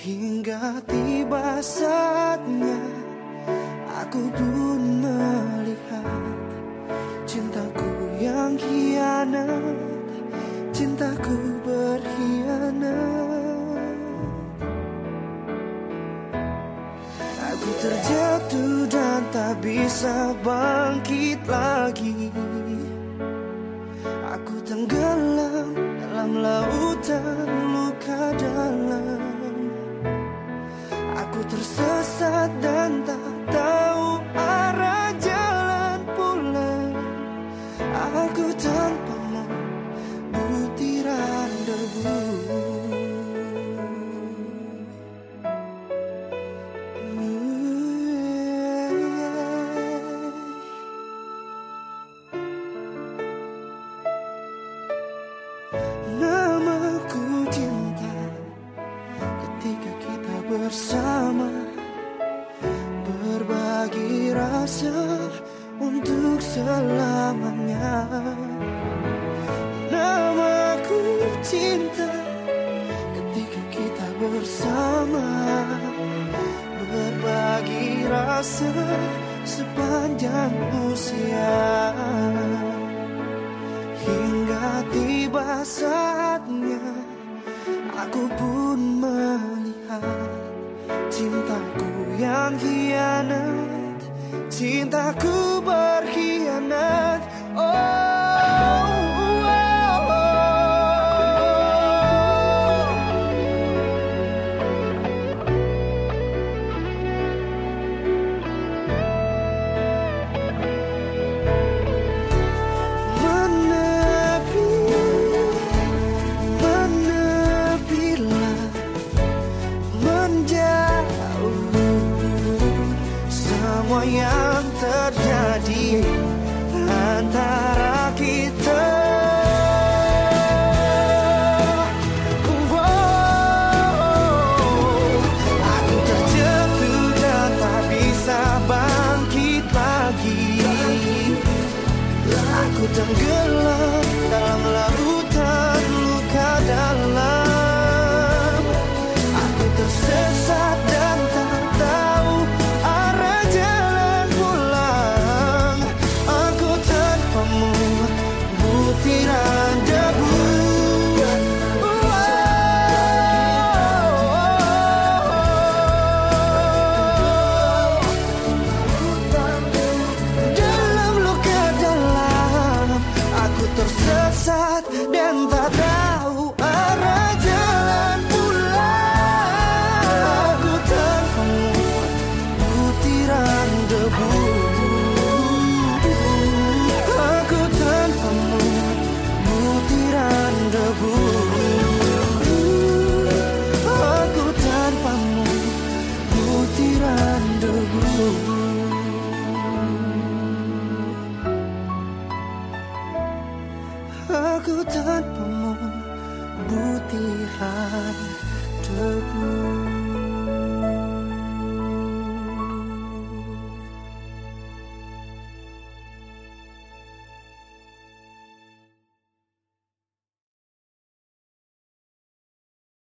Hingga tiba saatnya Aku pun melihat Cintaku yang hianat Cintaku berkhianat. Aku terjatuh dan tak bisa bangkit lagi. Aku tenggelam dalam lautan luka dalam tersesat dan tak selamanya. Namaku cinta ketika kita bersama. Berbagi rasa sepanjang usia. Hingga tiba saatnya Aku pun melihat Cintaku yang hianat. Cintaku Semua yang terjadi antara kita. Wow, tersesat dan tak tahu arah jalan pulang. Aku tanpamu butiran debu. Aku tanpamu butiran debu. Aku tanpamu butiran debu Aku tanpamu butiran debu